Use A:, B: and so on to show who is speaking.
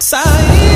A: Sair